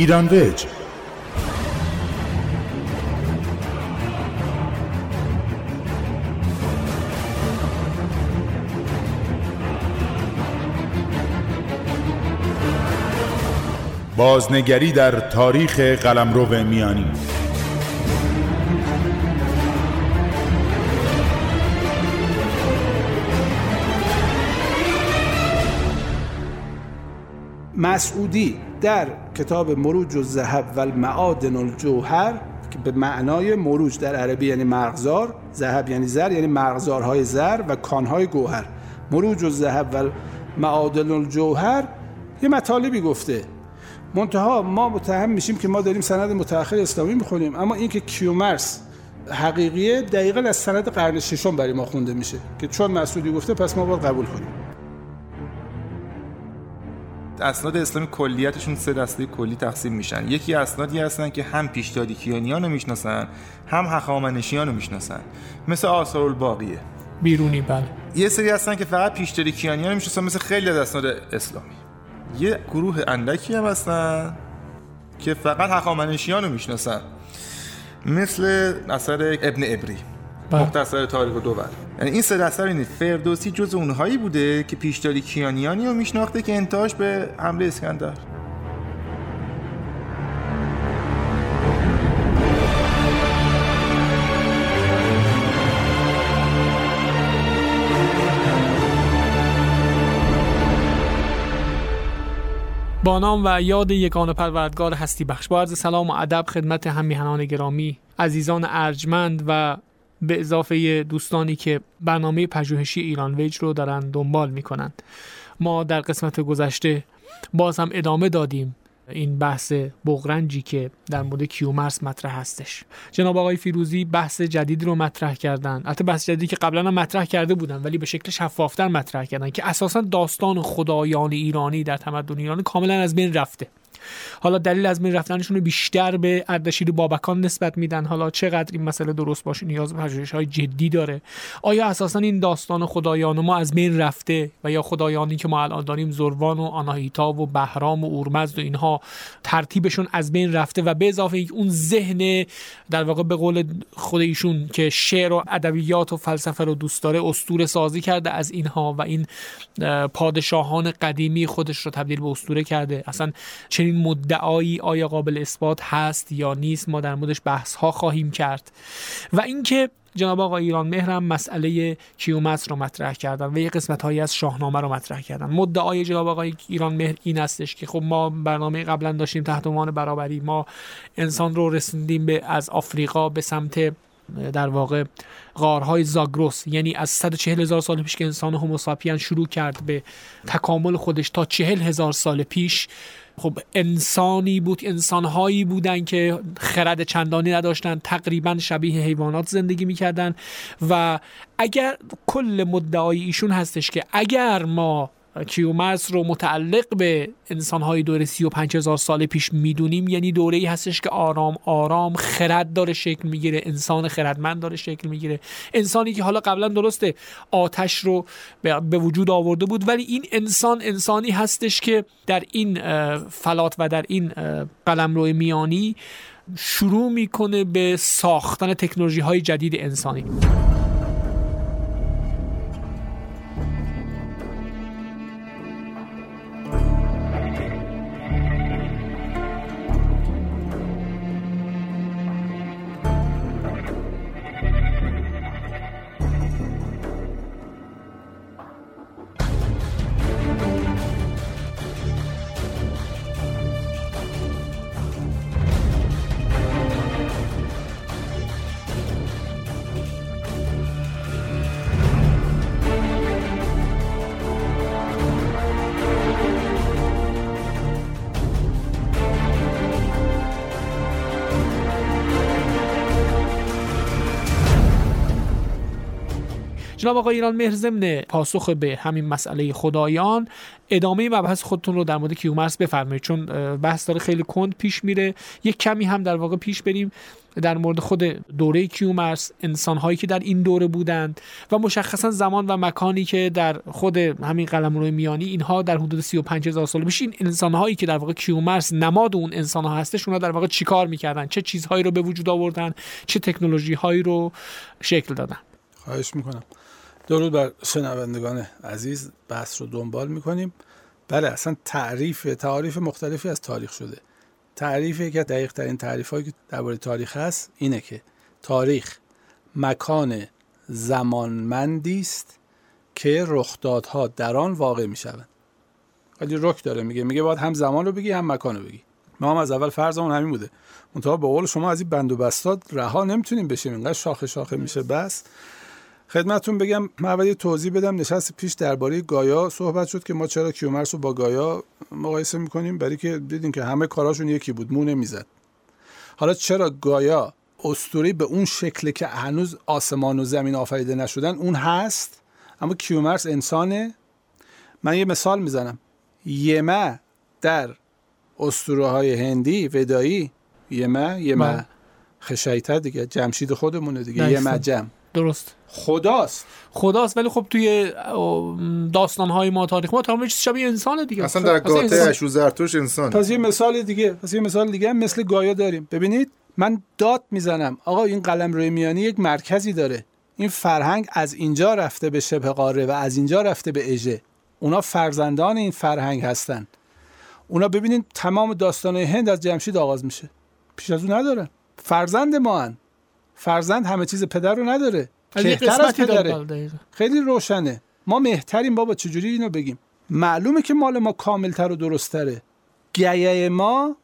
ایران ویج. بازنگری در تاریخ قلمرو میانی. مسعودی در کتاب مروج و زهب و المعادن الجوهر که به معنای مروج در عربی یعنی مرغزار زهب یعنی زر یعنی مرغزارهای زر و کانهای گوهر. مروج و زهب و معادن الجوهر یه مطالبی گفته. منتها ما متهم میشیم که ما داریم سند متأخر اسلامی می‌خونیم اما این که کیومرس حقیقیه دقیقا از سند قرن ششم برای ما خونده میشه که چون مسعودی گفته پس ما باید قبول کنیم. اسناد اسلامی کلیتشون سه دسته کلی تقسیم میشن. یکی اسنادی هستن که هم پیشدادی کیانیان رو می‌شناسن هم هخامنشیان رو می‌شناسن. مثل آثار الباقیه. بیرونی بله. یه سری هستن که فقط پیشدادی کیانیان رو می‌شناسن مثل خیلی از اسناد اسلامی. یه گروه اندکی هم هستن که فقط هخامنشیان رو می‌شناسن. مثل اثر ابن ابری بله. مختصر تاریخ دوبر یعنی این سه دستر اینه فردوسی جز اونهایی بوده که پیشداری کیانیانی رو میشناخته که انتهاش به حمله اسکندر. با نام و یاد یگان پروردگار هستی بخش. با عرض سلام و ادب خدمت هم گرامی عزیزان ارجمند و به اضافه دوستانی که برنامه پژوهشی ایران ویج رو دارن دنبال می‌کنند ما در قسمت گذشته باز هم ادامه دادیم این بحث بغرنجی که در مورد کیومرس مطرح هستش. جناب آقای فیروزی بحث جدید رو مطرح کردن. البته بحث جدیدی که قبلا هم مطرح کرده بودن ولی به شکل شفافتر مطرح کردن که اساسا داستان خدایان ایرانی در تمدن ایرانی کاملا از بین رفته. حالا دلیل از بین رفتنشون رو بیشتر به اردشیر بابکان نسبت میدن. حالا چقدر این مسئله درست باشه؟ نیاز به های جدی داره. آیا اساسا این داستان خدایان ما از بین رفته و یا خدایانی که ما الان داریم زروان و آناهیتا و بهرام و اورمزد و اینها ترتیبشون از بین رفته و به اضافه اون ذهن در واقع به قول خود ایشون که شعر و ادبیات و فلسفه رو دوست داره استوره سازی کرده از اینها و این پادشاهان قدیمی خودش رو تبدیل به استوره کرده. اصلا چنین مدعایی آیا قابل اثبات هست یا نیست ما در موردش بحث ها خواهیم کرد. و اینکه جناب آقای ایران مهرم مسئله کیومرس رو مطرح کردن و یه قسمت هایی از شاهنامه رو مطرح کردن. مدعای جناب آقای ایران مهر این هستش که خب ما برنامه قبلا داشتیم تحت عنوان برابری. ما انسان رو رسوندیم به از آفریقا به سمت در واقع غارهای زاگروس یعنی از 140 هزار سال پیش که انسان هوموساپین شروع کرد به تکامل خودش تا 40 هزار سال پیش خب انسانی بود انسانهایی بودن که خرد چندانی نداشتن تقریبا شبیه حیوانات زندگی می‌کردن و اگر کل مدعای ایشون هستش که اگر ما کیومرس رو متعلق به انسانهای دوره سی و پنج هزار سال پیش می‌دونیم. یعنی دوره ای هستش که آرام آرام خرد داره شکل می‌گیره انسان خردمند داره شکل می‌گیره. انسانی که حالا قبلا درسته آتش رو به وجود آورده بود ولی این انسان انسانی هستش که در این فلات و در این قلمرو میانی شروع می‌کنه به ساختن تکنولوژی های جدید انسانی. جناب آقای ایران مهر ضمن پاسخ به همین مسئله خدایان ادامه مبحث خودتون رو در مورد کیومرس بفرمایید چون بحث داره خیلی کند پیش میره. یک کمی هم در واقع پیش بریم در مورد خود دوره کیومرس انسان هایی که در این دوره بودند و مشخصا زمان و مکانی که در خود همین قلمرو میانی اینها در حدود 35 هزار سال پیش این انسان هایی که در واقع کیومرس نماد اون انسان ها هستش اونها در واقع چیکار می‌کردن؟ چه چیزهایی رو به وجود آوردن؟ چه تکنولوژی هایی رو شکل دادن؟ خواهش می‌کنم. درود بر شنوندگان عزیز بحث رو دنبال می‌کنیم. بله اصلا تعریف تعریف مختلفی از تاریخ شده. تعریف یکی از دقیق ترین تعریف هایی که درباره تاریخ هست اینه که تاریخ مکان زمانمندی است که رخدادها در آن واقع می شوند خیلی رک داره میگه میگه باید هم زمان رو بگی هم مکان رو بگی. ما هم از اول فرضمون همین بوده. منتها به قول شما از این بند و بستات رها نمی‌تونیم بشیم. اینقدر شاخه شاخه میشه بس. خدمتتون بگم من یه توضیح بدم. نشست پیش درباره گایا صحبت شد که ما چرا کیومرس رو با گایا مقایسه می‌کنیم. برای که دیدیم که همه کاراشون یکی بود مونه می‌زد حالا چرا گایا استوری به اون شکل که هنوز آسمان و زمین آفریده نشدن اون هست؟ اما کیومرس انسانه. من یه مثال می‌زنم. یمه در استوره های هندی ودایی یمه یمه بله. خشایته دیگه جمشید خودمونه دیگه یمه جم. درست. خداست. خداست ولی خب توی داستان های ما تاریخ ما تمام چیز شبیه انسانه دیگه. اصلا در گاته اشو زرتوش انسان پس یه مثال دیگه پس یه مثال دیگه مثل گایا داریم. ببینید من داد می‌زنم. آقا این قلم روی میانی یک مرکزی داره. این فرهنگ از اینجا رفته به شبه قاره و از اینجا رفته به اژه. اونا فرزندان این فرهنگ هستن. اونا ببینید تمام داستان هند از جمشید آغاز میشه. پیش از اون نداره فرزند ما هن. فرزند همه چیز پدر رو نداره. بهتر از پدره. خیلی روشنه. ما مهتریم بابا چجوری اینو بگیم؟ معلومه که مال ما کاملتر و درستره گیه ما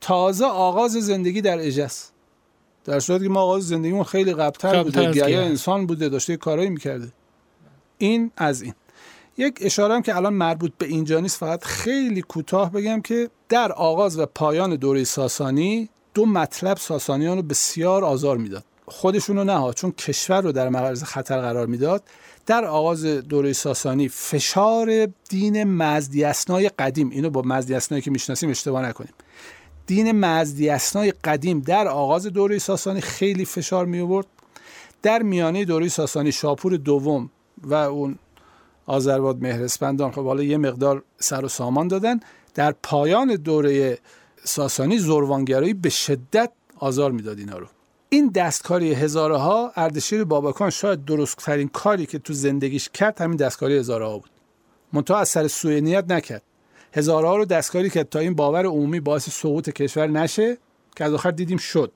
تازه آغاز زندگی در اجاست در صورتی که ما آغاز زندگیمون خیلی قبلتر بوده. گیه انسان بوده داشته کارایی می‌کرده. این از این. یک اشاره هم که الان مربوط به اینجا نیست فقط خیلی کوتاه بگم که در آغاز و پایان دوره ساسانی دو مطلب ساسانیان رو بسیار آزار می‌داد. خودشونو نه چون کشور رو در معرض خطر قرار می‌داد. در آغاز دوره ساسانی فشار دین مزدیسنای قدیم اینو با مزدیسنایی که می‌شناسیم اشتباه نکنیم. دین مزدیسنای قدیم در آغاز دوره ساسانی خیلی فشار می آورد در میانه دوره ساسانی شاپور دوم و اون آذرباد مهرسپندان خب حالا یه مقدار سر و سامان دادن. در پایان دوره ساسانی زروانگرایی به شدت آزار می‌داد اینا رو. این دستکاری هزاره ها اردشیر بابکان شاید درستترین کاری که تو زندگیش کرد همین دستکاری هزاره ها بود. منتها از سر سوی نیت نکرد. هزاره ها رو دستکاری کرد تا این باور عمومی باعث سقوط کشور نشه که از آخر دیدیم شد.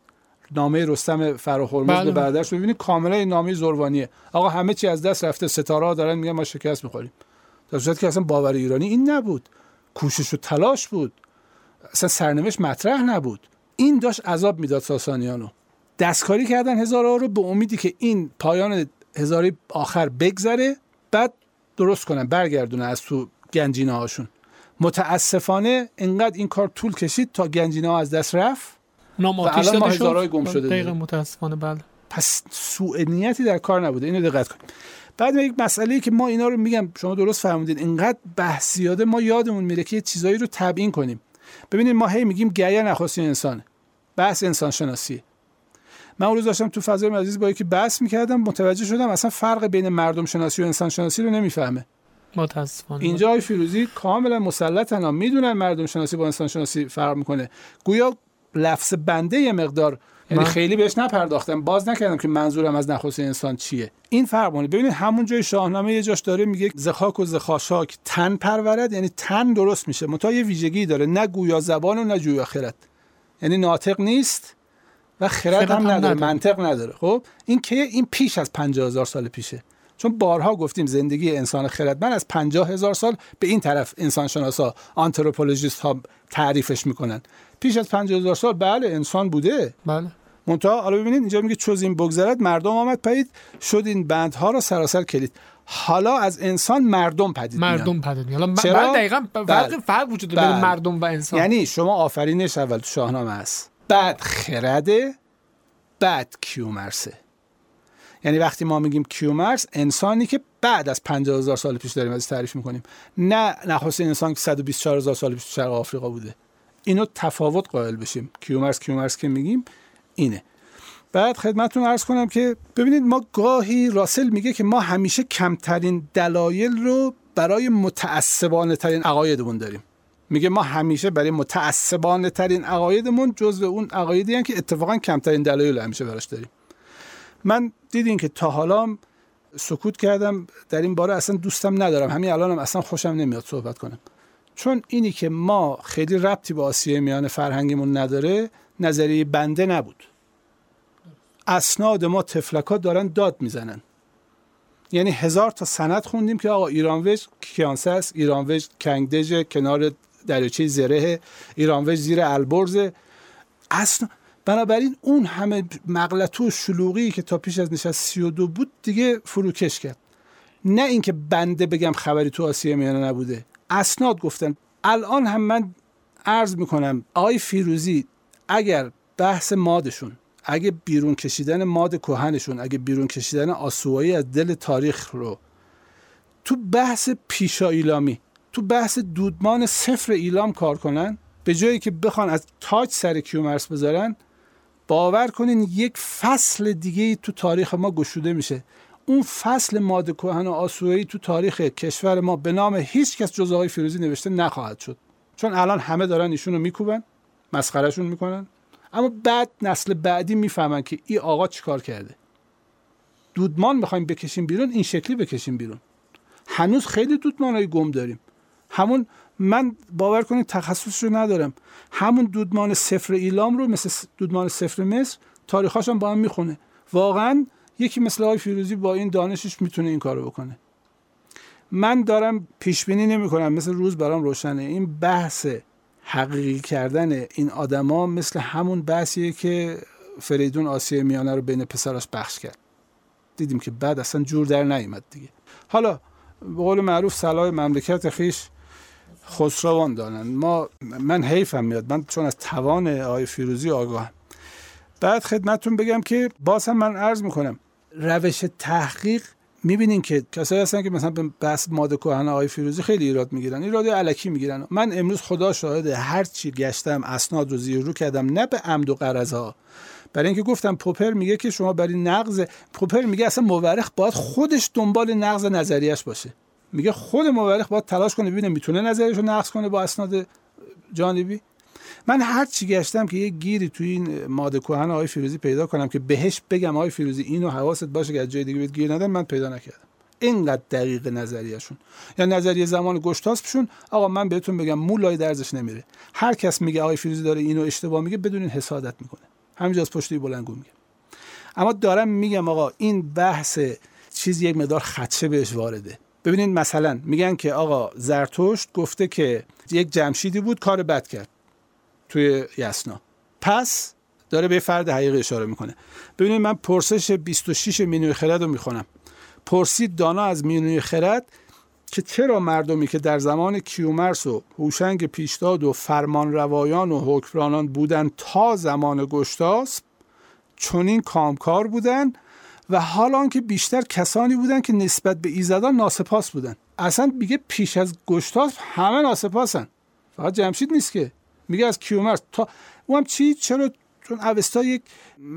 نامه رستم فراخرمز بله. به برادرش ببینید کاملا این نامه زروانیه آقا همه چی از دست رفته ستاره ها دارن میگن ما شکست می‌خوریم. در صورتی که اصلا باور ایرانی این نبود. کوشش و تلاش بود. اصلا سرنوشت مطرح نبود. این داشت عذاب می‌داد ساسانیانو. دستکاری کردن هزاره رو به امیدی که این پایان هزاره آخر بگذره بعد درست کنن برگردونه از تو گنجینه هاشون متاسفانه انقدر این کار طول کشید تا گنجینه ها از دست رفت و الان ما هزارهای گم شده دقیقا متاسفانه بله. پس سوء نیتی در کار نبوده. اینو دقت کنید. بعد یک مسئله که ما اینا رو میگم شما درست فهمیدید. اینقدر بحث یاده ما یادمون میره که چیزایی رو تبیین کنیم. ببینید ما هی میگیم گیه نخواستین انسانه. بحث انسان شناسیه من اون روز داشتم تو فضای عزیز با یکی بحث می‌کردم متوجه شدم اصلا فرق بین مردم شناسی و انسان شناسی رو نمی‌فهمه. متاسفانه. اینجا آقای فیروزی کاملا مسلطن می‌دونن مردم شناسی با انسان شناسی فرق می‌کنه. گویا لفظ بنده یه مقدار یعنی خیلی بهش نپرداختم. باز نکردم که منظورم از نخست انسان چیه. این فرق مونه ببینید همون جای شاهنامه یه جاش داره میگه زخاک و زخاشاک تن پرورد یعنی تن درست میشه. متا یه ویژگی داره. نه گویا زبان و نه جویا خرد. یعنی ناطق نیست. و خرد هم, نداره منطق نداره. خب؟ این که این پیش از 50 هزار سال پیشه. چون بارها گفتیم زندگی انسان خردمند از 50 هزار سال به این طرف انسان شناسا آنتروپولوژیست ها تعریفش می‌کنن. پیش از 50 هزار سال بله انسان بوده. بله. منتها حالا ببینید اینجا میگه چوز این بگذرد مردم آمد پدید شد این بندها را سراسر کلید. حالا از انسان مردم پدید مردم پدید میاد. حالا دقیقاً فرق بله. فرق وجود داره بله. مردم و انسان. یعنی شما آفرینش اول تو شاهنامه است بعد خرده بعد کیومرسه یعنی وقتی ما میگیم کیومرس انسانی که بعد از 50 هزار سال پیش داریم از تعریف می‌کنیم. نه نخست انسان که 124 هزار سال پیش شرق آفریقا بوده. اینو تفاوت قائل بشیم. کیومرس کیومرس که میگیم اینه. بعد خدمتتون عرض کنم که ببینید ما گاهی راسل میگه که ما همیشه کمترین دلایل رو برای متعصبانه ترین عقایدمون داریم. میگه ما همیشه برای متعصبانه ترین عقایدمون جزو اون عقایدی که اتفاقا کمترین دلایل همیشه براش داریم. من دیدین که تا حالا سکوت کردم در این باره اصلا دوستم ندارم. همین الانم اصلا خوشم نمیاد صحبت کنم. چون اینی که ما خیلی ربطی با آسیه میان فرهنگمون نداره نظریه بنده نبود. اسناد ما تفلکات دارن داد می‌زنن. یعنی هزار تا سند خوندیم که آقا ایرانوج کیانسه است ایرانوج کنگدژ کنار دریاچه زره ایرانوج زیر البرز. اصلا بنابراین اون همه مغلطه و شلوغی که تا پیش از نشست 32 بود دیگه فروکش کرد. نه اینکه بنده بگم خبری تو آسیه میانه نبوده. اسناد گفتن. الان هم من عرض می‌کنم آقای فیروزی اگر بحث مادشون اگه بیرون کشیدن ماد کهنشون اگه بیرون کشیدن آسوایی از دل تاریخ رو تو بحث پیشا ایلامی تو بحث دودمان صفر ایلام کار کنن به جایی که بخوان از تاج سر کیومرس بذارن باور کنین یک فصل دیگه تو تاریخ ما گشوده میشه. اون فصل ماده کهن و آسوایی تو تاریخ کشور ما به نام هیچ کس جز آقای فیروزی نوشته نخواهد شد. چون الان همه دارن ایشون رو میکوبن مسخرهشون می‌کنن. اما بعد نسل بعدی می‌فهمن که این آقا چیکار کرده. دودمان می‌خوایم بکشیم بیرون این شکلی بکشیم بیرون. هنوز خیلی دودمان های گم داریم. همون من باور کنید تخصص رو ندارم. همون دودمان صفر ایلام رو مثل دودمان صفر مصر تاریخاش هم با هم می‌خونه. واقعا یکی مثل آقای فیروزی با این دانشش می‌تونه این کارو بکنه. من دارم پیش بینی نمی کنم مثل روز برام روشنه. این بحث حقیقی کردن این آدما مثل همون بحثیه که فریدون آسیه میانه رو بین پسراش بخش کرد. دیدیم که بعد اصلا جور در نیومد دیگه. حالا به قول معروف صلاح مملکت خیش خسروان دانن ما من حیفم میاد. من چون از توان آقای فیروزی آگاهم. بعد خدمتتون بگم که باز هم من عرض می‌کنم روش تحقیق می‌بینین که کسایی هستن که مثلا به بحث ماده کهن آقای فیروزی خیلی ایراد می‌گیرن ایراد علکی می‌گیرن. من امروز خدا شاهده هر چی گشتم اسناد رو زیر رو کردم نه به عمد و قرضا برای اینکه گفتم پوپر میگه که شما برای نقض پوپر میگه اصلا مورخ باید خودش دنبال نقض نظریش باشه. میگه خود مورخ باید تلاش کنه ببینه می‌تونه نظریش رو نقض کنه با اسناد جانبی. من هر چی گشتم که یه گیری توی این ماده کهن آقای فیروزی پیدا کنم که بهش بگم آقای فیروزی اینو حواست باشه که از جای دیگه بهت گیر ندن من پیدا نکردم. اینقدر دقیق نظریهشون. یا نظریه زمان گشتاسپشون آقا من بهتون بگم مولای درزش نمیره. هر کس میگه آقای فیروزی داره اینو اشتباه میگه بدون حسادت می‌کنه. همینجا از پشتی بلندگو میگه اما دارم میگم آقا این بحث چیز یک مدار خدشه بهش وارده. ببینید مثلا میگن که آقا زرتشت گفته که یک جمشیدی بود کار بد کرد توی یسنا. پس داره به فرد حقیقی اشاره می‌کنه. ببینید من پرسش 26 مینوی خرد رو می‌خونم. پرسید دانا از مینوی خرد که چرا مردمی که در زمان کیومرس و هوشنگ پیشداد و فرمان روایان و حکمرانان بودن تا زمان گشتاس چنین کامکار بودن و حال که بیشتر کسانی بودن که نسبت به ایزدان ناسپاس بودن اصلا میگه پیش از گشتاس همه ناسپاسن. فقط جمشید نیست که. میگه از کیومرس تا اونم چی؟ چرا؟ چون اوستا یک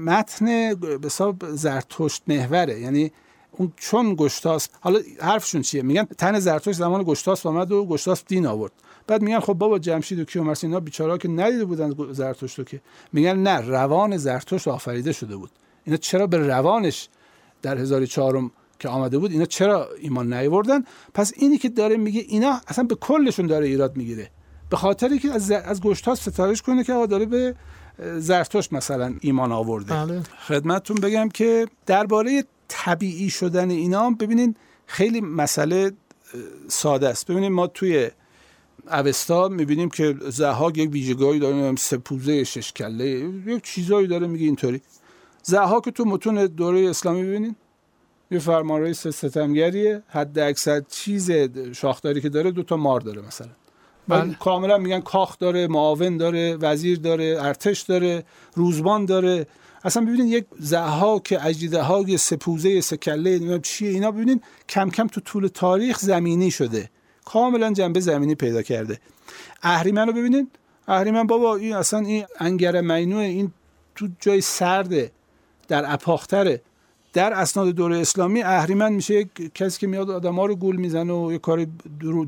متن به حساب زرتشت محوره. یعنی اون چون گشتاس حالا حرفشون چیه؟ میگن تن زرتشت زمان گشتاس آمد و گشتاس دین آورد. بعد میگن خب بابا جمشید و کیومرس اینا بیچارا که ندیده بودن زرتشت که. میگن نه روان زرتشت آفریده شده بود. اینا چرا به روانش در 1004 که آمده بود اینا چرا ایمان نیوردن پس اینی که داره میگه اینا اصلا به کلشون داره ایراد می‌گیره. به خاطری که از, از گشتاس ستارش کنه که داره به زرتوش مثلا ایمان آورده. بله. خدمتتون بگم که درباره طبیعی شدن اینا ببینین خیلی مسئله ساده است. ببینید ما توی اوستا می‌بینیم که زهاک یک ویژگاهی داره سپوزه شش کله یک چیزایی داره میگه اینطوری. زهاک تو متون دوره اسلامی ببینین یه فرمانروی ستمگریه. حد اکثر چیز شاخداری که داره دو تا مار داره مثلا. بله. کاملا میگن کاخ داره معاون داره وزیر داره ارتش داره روزبان داره. اصلا ببینید یک زحاک اجیده های سپوزه سکله نمی‌دونم چیه اینا ببینید کم کم تو طول تاریخ زمینی شده. کاملا جنبه زمینی پیدا کرده. اهریمن رو ببینید اهریمن بابا این اصلا این انگر مینوه این تو جای سرده. در اپاختره. در اسناد دوره اسلامی اهریمن میشه یک کسی که میاد آدما رو گول می‌زنه و یه کار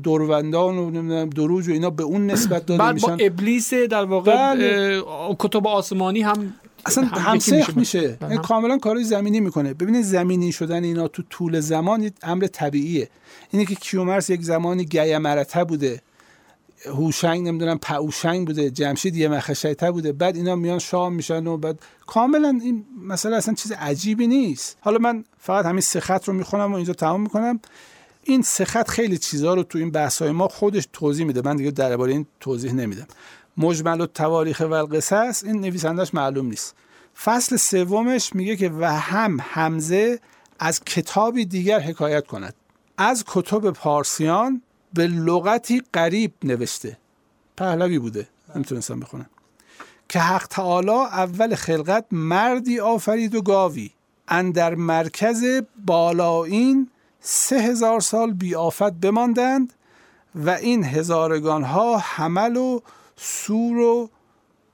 دوروندان و نمی‌دونم دروج و اینا به اون نسبت داده بعد میشن. با ابلیس در واقع بله. کتب آسمانی هم اصلا هم همسخ میشه. بله. این کاملا کارهای زمینی می‌کنه. ببینید زمینی شدن اینا تو طول زمان یه امر طبیعیه. اینه که کیومرس یک زمانی گیه مرته بوده. هوشنگ نمی‌دونم پاوشنگ بوده جمشید یه مخشیته بوده. بعد اینا میان شام میشن و بعد کاملا این مسئله اصلا چیز عجیبی نیست. حالا من فقط همین سه خط رو می‌خونم و اینجا تمام می‌کنم. این سه خط خیلی چیزها رو تو این بحث های ما خودش توضیح میده. من دیگه درباره این توضیح نمیدم. مجمل و تواریخ و القصص این نویسندش معلوم نیست. فصل سومش میگه که و هم حمزه از کتابی دیگر حکایت کند. از کتب پارسیان به لغتی قریب نوشته. پهلوی بوده نمی‌تونستم بخونم. که حق تعالی اول خلقت مردی آفرید و گاوی اندر مرکز بالایین سه هزار سال بی آفت بماندند و این هزارگان ها حمل و سور و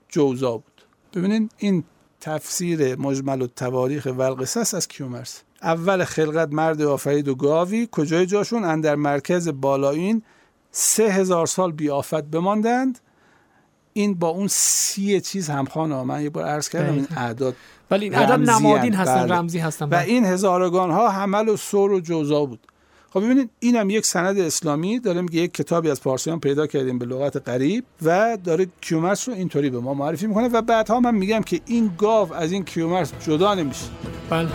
جوزا بود. ببینید این تفسیر مجمل و تواریخ و از کیومرس. اول خلقت مرد آفرید و گاوی کجای جاشون؟ اندر مرکز بالایین سه هزار سال بی آفت بماندند. این با اون سی چیز همخوانه من یه بار عرض کردم این. اعداد ولی این رمزی نمادین هست، هستن بله. رمزی هستن و بله. این هزارگان ها حمل و سور و جوزا بود. خب ببینید اینم یک سند اسلامی. داره میگه یک کتابی از پارسیان پیدا کردیم به لغت غریب و داره کیومرس رو اینطوری به ما معرفی می‌کنه. و بعدها من میگم که این گاو از این کیومرس جدا نمیشه. بله.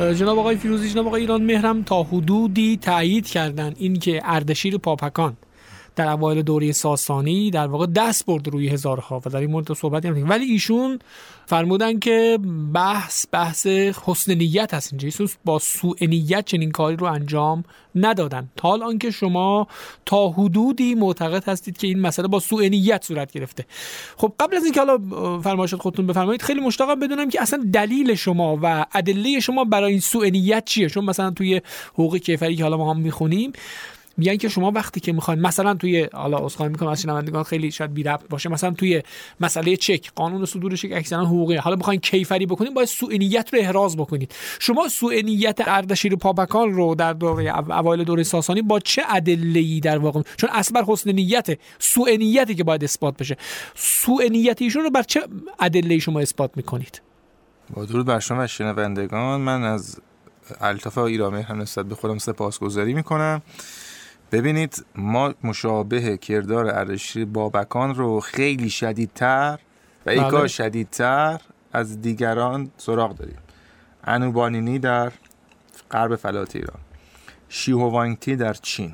جناب آقای فیروزی جناب آقای ایران مهرم تا حدودی تایید کردن اینکه اردشیر پاپکان در اوایل دوره ساسانی در واقع دست برد روی هزارها و در این مورد صحبت هم ولی ایشون فرمودن که بحث بحث حسن نیت هست اینجا. ایشون با سوء نیت چنین کاری رو انجام ندادن. تا الان که شما تا حدودی معتقد هستید که این مسئله با سوء نیت صورت گرفته. خب قبل از اینکه حالا فرمایشات خودتون بفرمایید خیلی مشتاقم بدونم که اصلا دلیل شما و ادله شما برای این سوء نیت چیه؟ چون مثلا توی حقوق کیفری که حالا ما هم می‌خونیم میگن که شما وقتی که می‌خواین مثلا توی حالا عذرخواهی می‌کنم از شنوندگان خیلی شاید بی ربط باشه مثلا توی مسئله چک قانون صدور چک اکثرا حقوقی. حالا بخواین کیفری بکنید باید سوء نیت رو احراز بکنید. شما سوء نیت اردشیر پاپکان رو در دوره او- اوایل دوره ساسانی با چه ادله ای در واقع؟ چون اصل حسن نیت سوء نیتی که باید اثبات بشه. سوء نیت ایشون رو بر چه ادله شما اثبات می‌کنید؟ با درود بر شما شنوندگان. من از الطاف ایرامه هم نسبت به خودم سپاسگزاری می‌کنم. ببینید ما مشابه کردار اردشیر بابکان رو خیلی شدیدتر و بله. ایکا شدیدتر از دیگران سراغ داریم. انوبانینی در غرب فلات ایران. شیهوانگتی در چین.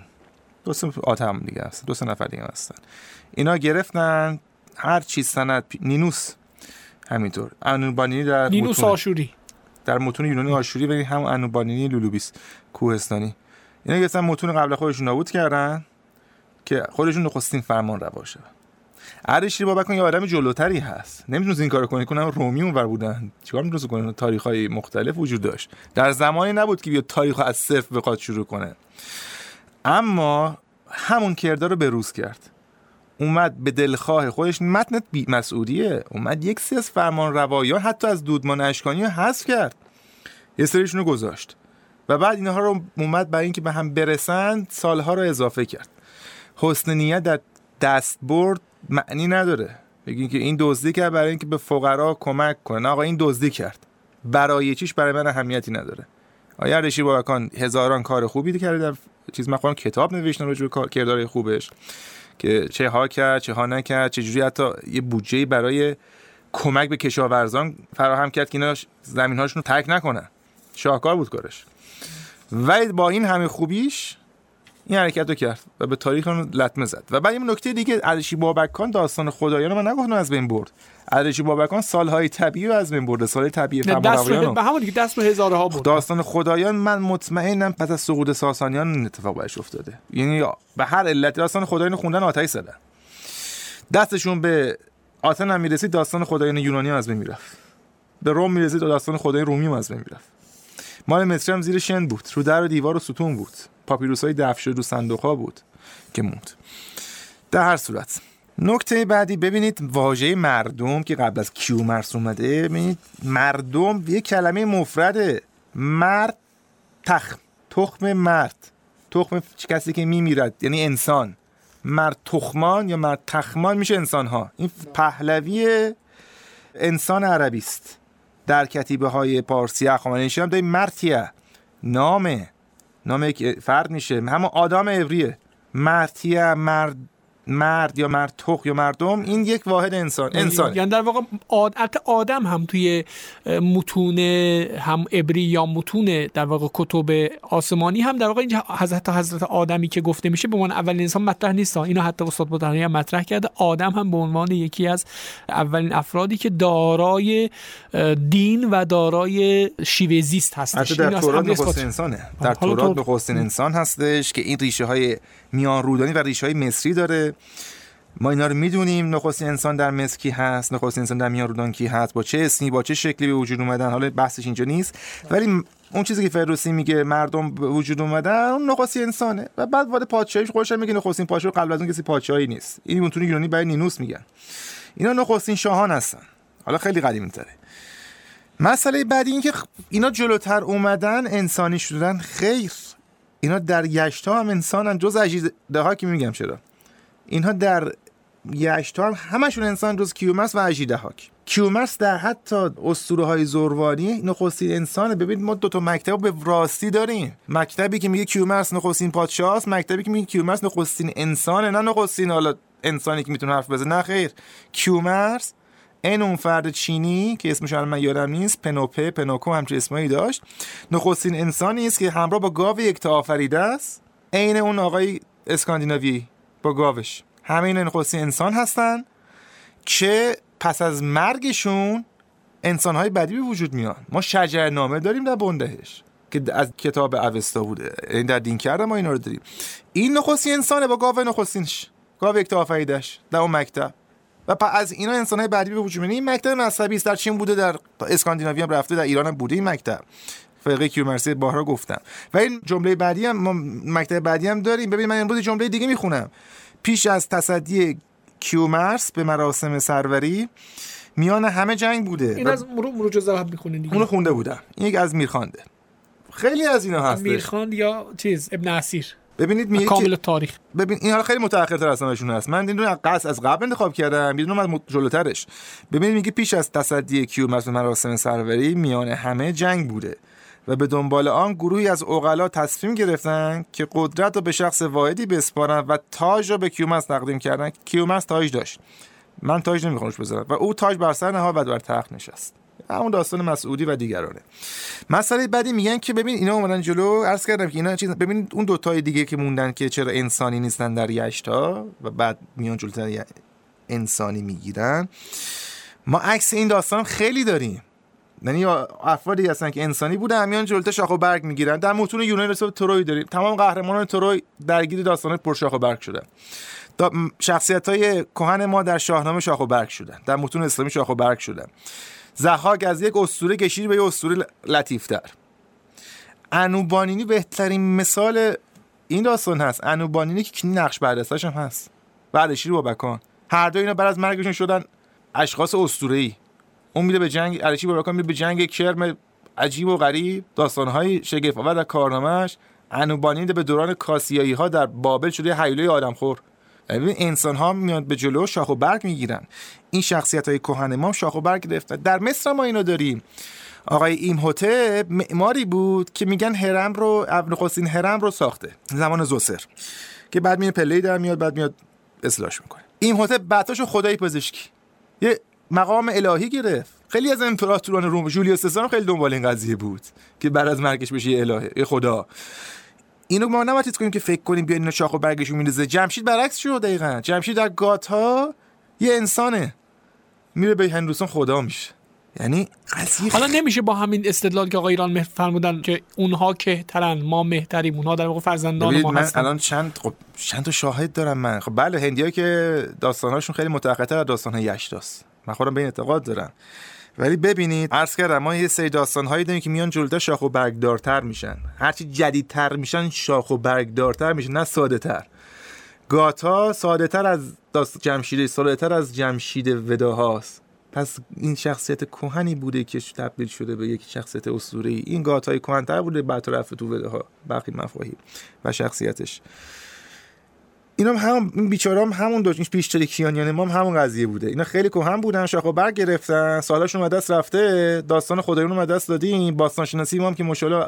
دو سه آدم دیگه هست. دو سه نفر دیگه هستن. اینا گرفتن هر چیز سند پی- نینوس همینطور. انوبانینی در نینوس متون- آشوری. در متون یونانی آشوری ببین هم انوبانینی لولوبیس کوهستانی. اینا گفتن متون قبل خودشون نابود کردن که خودشون نخستین فرمان روا شد اردشیر بابکان یه آدم جلوتری هست. نمی‌تونست این کارو کنه کنم رومی اونور بودن. چیکار می‌تونست کنه؟ تاریخ های مختلف وجود داشت. در زمانی نبود که بیا تاریخ از صفر بخواد شروع کنه. اما همون کردار رو بروز کرد. اومد به دلخواه خودش. متن مسئولیه اومد یک سری از فرمان روایان حتی از دودمان اشکانی حذف کرد. یه سریشون رو گذاشت. و بعد اینها رو اومد برای اینکه به هم برسند سالها رو اضافه کرد. حسن نیت در دستبرد معنی نداره. بگین که این دزدی کرد برای اینکه به فقرا کمک کنه. آقا این دزدی کرد. برای چیش برای من اهمیتی نداره. آیا رشید بابکان هزاران کار خوبی کرده در چیز؟ من کتاب نوشتن راجع به کردار خوبش. که چه ها کرد چه ها نکرد چه جوری حتی یه بودجه برای کمک به کشاورزان فراهم کرد که اینا زمین هاشون رو ترک نکنن. شاهکار بود کارش. ولی با این همه خوبیش این حرکت رو کرد و به تاریخ اون لطمه زد. و بعد این نکته دیگه اردشیر بابکان داستان خدایان من نگفتم از بین برد. اردشیر بابکان سالهای طبیعی رو از بین برد سال طبیعی دست به همون دیگه دست به هزارها برد. داستان خدایان من مطمئنم پس از سقوط ساسانیان این اتفاق بهش افتاده. یعنی به هر علتی داستان خدایان خوندن آتش زدن. دستشون به آتن هم می‌رسید داستان خدایان یونانی هم از بین می‌رفت. به روم می‌رسید داستان خدایان رومی هم از بین می‌رفت. مال مصر هم زیر شن بود. رو در و دیوار و ستون بود. پاپیروس های دفع شده رو صندوق ها بود که موند. در هر صورت نکته بعدی ببینید واژه مردم که قبل از کیومرس اومده ببینید مردم یه کلمه مفرده. مرد تخم تخم مرد. تخم کسی که میمیرد یعنی انسان. مرد تخمان یا مرد تخمان میشه انسان ها این پهلوی انسان عربی است. در کتیبه های پارسی اخوامنشی هم داریم. مرتیه. نامه. نام یک فرد میشه. همون آدم عبریه. مرتیه مرد مرد یا مرتخ یا مردم این یک واحد انسان یعنی- انسان یعنی در واقع آدم هم توی متون هم ابری یا متون در واقع کتب آسمانی هم در واقع اینجا حضرت حضرت آدمی که گفته میشه به عنوان اولین انسان مطرح نیست. اینو حتی استاد بطرانی هم مطرح کرده. آدم هم به عنوان یکی از اولین افرادی که دارای دین و دارای شیوه زیست هستش. در تورات انسانه. در تورات به انسان هستش که این ریشه های میان رودانی و ریشه های مصری داره. ما اینا رو می‌دونیم نخستین انسان در مصر کی هست نخستین انسان در میان رودان کی هست با چه اسمی با چه شکلی به وجود اومدن حالا بحثش اینجا نیست. ولی اون چیزی که فردوسی میگه مردم به وجود اومدن اون نخستین انسانه. و بعد وارد پادشاهیش خودش میگه نخستین پادشاه قبل از اون کسی پادشاهی نیست. این متون یونانی برای نینوس میگن. اینا نخستین شاهان هستن. حالا خیلی قدیمی تره مسئله بعدی این که اینا جلوتر اومدن انسانی شدن خیر. اینا در یشتا هم انسانن جز اجیده ها که میگم چرا. اینها در یشتا هم همشون انسان جز کیومرس و اجیده هاک کیومرس در حتی اسطوره های زوروانی نخستین انسانه. ببینید ما دو تا مکتب به راستی داریم. مکتبی که میگه کیومرس نخستین پادشاه است مکتبی که میگه کیومرس نخستین انسانه نه نخستین حالا انسانی که می‌تونه حرف بزنه نه خیر. کیومرس این اون فرد چینی که اسمش من یادم نیست پنوپه پنوکو همچه اسمایی داشت. نخستین انسانی است که همراه با گاو یک آفریده است. عین اون آقای اسکاندیناوی با گاوش. همه این نخستین انسان هستن که پس از مرگشون انسانهای بدی به وجود میان. ما شجر نامه داریم در بندهش که از کتاب اوستا بوده. این در دین کرده ما اینا رو داریم. این نخستین انسانه با گاو نخستینش. گاو یک آفریدش در اون مکتب. و از اینا انسانهای بعدی به وجود این مکتب مذهبی است. در چین بوده در اسکاندیناوی هم رفته در ایران هم بوده. این مکتب. فرقه کیومرسی بارها گفتم و این جمله بعدی هم ما مکتب بعدی هم داریم. ببین من امروز جمله دیگه می‌خونم. پیش از تصدی کیومرس به مراسم سروری میان همه جنگ بوده. این از مروج زهب می‌خونه دیگه. اونو خونده بودم. این یک از میرخانده خیلی از اینا هست میرخاند یا چیز ابن اسیر ببینید میگه کامل تاریخ. ببین این حالا خیلی متأخرتر از همشون هست. من این از قصد از قبل انتخاب کردم یه از جلوترش. ببینید میگه پیش از تصدی کیومرث مراسم سروری میان همه جنگ بوده و به دنبال آن گروهی از اوغلا تصمیم گرفتن که قدرت رو به شخص واحدی بسپارن و تاج رو به کیومرث تقدیم کردن. کیومرث تاج داشت. من تاج نمیخوامش بذارم. و او تاج بر سر نهاد و بر تخت نشست. همون داستان مسعودی و دیگرانه. مسئله بعدی میگن که ببین اینا اومدن جلو عرض کردم که اینا چیز ببین اون دو تای دیگه که موندن که چرا انسانی نیستن در یشتا و بعد میان جلوتر انسانی می‌گیرن. ما عکس این داستان خیلی داریم. یعنی افرادی هستن که انسانی بودن همیان جلوتر شاخ و برگ می‌گیرن. در متون یونانی رسو تروی داریم. تمام قهرمانان تروی درگیر داستان پر شاخ و برگ شدن. شخصیت های کهن ما در شاهنامه شاخ و برگ شدن. در متون اسلامی شاخ و برگ شدن. زحاک از یک اسطوره کشید به یک اسطوره لطیفتر. انوبانینی بهترین مثال این داستان هست. انوبانینی که نقش بردستش هم هست. بعد شیر بابکان هر دو اینا بعد از مرگشون شدن اشخاص اسطوره‌ای. اون میره به جنگ علیشی بابکان میره به جنگ کرم عجیب و غریب داستانهای شگفت آور در کارنامهش انوبانید به دوران کاسیایی ها در بابل شده حیله آدمخور. ببین انسان ها میاد به جلو شاخ و برگ می‌گیرن. این شخصیت های کهن ما شاخ و برگ گرفتن در مصر ما اینو داریم. آقای ایمهوتپ معماری بود که میگن هرم رو ابن هرم رو ساخته. زمان زوسر. که بعد میاد پله در میاد بعد میاد اصلاحش می‌کنه. ایمهوتپ بعدش خدای پزشکی. یه مقام الهی گرفت. خیلی از امپراتوران روم جولیوس سزار خیلی دنبال این قضیه بود که بعد از مرگش بشه یه الهه یه خدا. اینو ما نباید کنیم که فکر کنیم بیاین شاخ و برگشو میندازه. جمشید برعکس شد دقیقا. جمشید در گاتا یه انسانه. میره به هندوستان خدا میشه. یعنی قضیه حالا نمیشه با همین استدلال که آقای ایران فرمودن که اونها که ترن ما مهتریم. اونها در واقع فرزندان ما من هستن. الان چند خب چند تا شاهد دارم من. خب بله هندیا که داستانهاشون خیلی متأخرتر از داستان یشتاست من خودم به این اعتقاد دارم. ولی ببینید عرض کردم ما یه سری داستان هایی داریم که میان جلوتر شاخ و برگدارتر میشن. هرچی جدیدتر میشن شاخ و برگدارتر میشن نه ساده تر گاتا ساده تر از داست جمشید ساده تر از جمشید وداهاست. پس این شخصیت کهنی بوده که تبدیل شده به یک شخصیت اسطوره‌ای. این گاتای کهن‌تر بوده بعد رفت تو وداها. باقی مفاهیم و شخصیتش. اینا هم این هم همون داشت این ما هم همون قضیه بوده. اینا خیلی کهن بودن شاخ و برگ گرفتن سالاشون از دست رفته داستان خدایون رو دست دادیم باستان شناسی ما که مشاله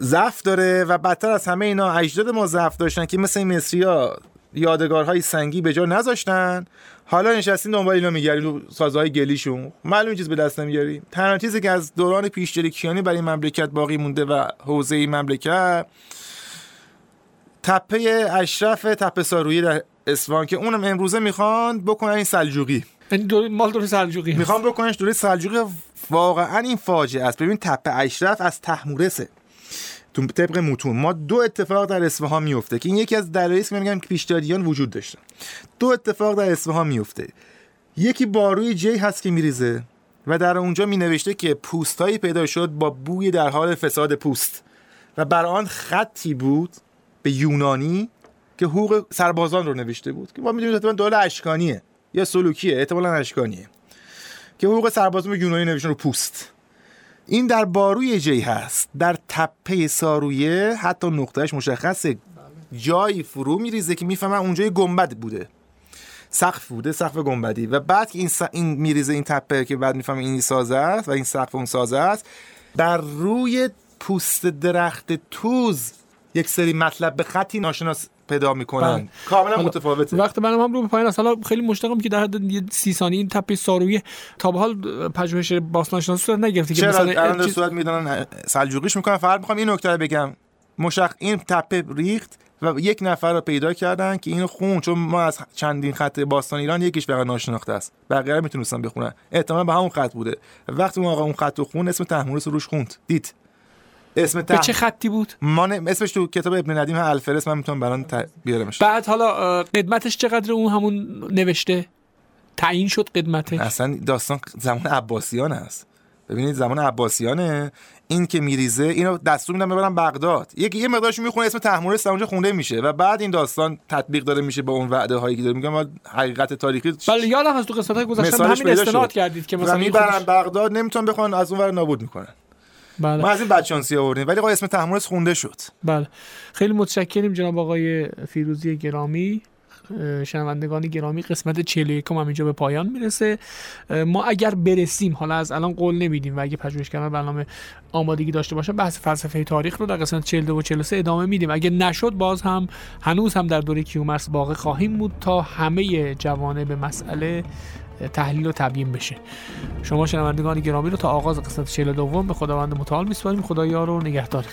ضعف داره و بدتر از همه اینا اجداد ما ضعف داشتن که مثل این مصری‌ها یادگارهای سنگی به جا نذاشتن. حالا نشستین دنبال اینا میگردیم سازهای گلیشون. معلوم چیز به دست نمیاریم تنها چیزی که از دوران پیشتری کیانی برای مملکت باقی مونده و حوزه مملکت تپه اشرف تپه سارویی در اصفهان که اونم امروزه می‌خوان بکنن این سلجوقی. یعنی دور مال دور سلجوقی. می‌خوان بکننش دوره سلجوقی. واقعا این فاجعه است. ببین تپه اشرف از تحمورسه. تو طبق متون. ما دو اتفاق در اصفهان میفته که این یکی از دلایلی که میگم که پیشدادیان وجود داشتن دو اتفاق در اصفهان میفته. یکی باروی جی هست که میریزه و در اونجا می نوشته که پوستایی پیدا شد با بوی در حال فساد پوست. و بر آن خطی بود به یونانی که حقوق سربازان رو نوشته بود که ما می‌دونیم احتمالاً دوله اشکانیه یا سلوکیه احتمالاً اشکانیه که حقوق سربازان به یونانی نوشتن رو پوست. این در باروی جی هست در تپه سارویه حتی نقطهش مشخصه. جایی فرو میریزه که می‌فهمن اونجا گنبد بوده. سقف بوده سقف گنبدی. و بعد که این, س... این میریزه این تپه که بعد می‌فهمه این سازه است و این سقف اون سازه است در روی پوست درخت توز یک سری مطلب به خطی ناشناس پیدا می‌کنن. بله. کاملا متفاوته. وقت برنامه هم رو به پایان حالا خیلی مشتاقم که در حد یه سی ثانیه این تپه سارویه تا به حال پژوهش باستانشناسی صورت نگرفته که مثلا الان صورت می‌دونن سلجوقیش می‌کنن فقط می‌خوام این نکته رو بگم. مشخ این تپه ریخت و یک نفر رو پیدا کردن که اینو خون. چون ما از چندین خط باستان ایران یکیش فقط ناشناخته است. بقیه می‌تونستن بخونن. احتمال به همون خط بوده. وقتی اون آقا اون خط رو خون اسم تحمورس رو روش خوند. دید. اسم به ته... چه خطی بود؟ ما اسمش تو کتاب ابن ندیم الفرس. من می‌تونم برام ت... بیارمش. بعد حالا قدمتش چقدر اون همون نوشته؟ تعیین شد قدمتش. اصلا داستان زمان عباسیان است. ببینید زمان عباسیانه. این که میریزه اینو دستور میدن ببرن بغداد. یکی یه مقدارش می‌خونه اسم تحمورس اونجا خونده میشه. و بعد این داستان تطبیق داره میشه با اون وعده هایی که داره. میگم حقیقت تاریخی بله یادم از تو قسمت های گذشته. به همین استناد. کردید که مثلا می‌برن بغداد نمی‌تونن بخوان از اون ور نابود می‌کنن. بله. ما از این بچانسی آوردیم ولی آقا اسم تحمورس خونده شد. بله. خیلی متشکریم جناب آقای فیروزی گرامی. شنوندگان گرامی قسمت 41 هم اینجا به پایان می‌رسه. ما اگر برسیم حالا از الان قول نمیدیم و اگه پژوهشگران برنامه آمادگی داشته باشن بحث فلسفه تاریخ رو در قسمت 42 و 43 ادامه میدیم. اگه نشد باز هم هنوز هم در دوره کیومرس باقی خواهیم بود تا همه جوانب مسئله اه، تحلیل و تبیین بشه. شما شنوندگان گرامی رو تا آغاز قسمت 42 به خداوند متعال میسپاریم. خدایا رو نگهدار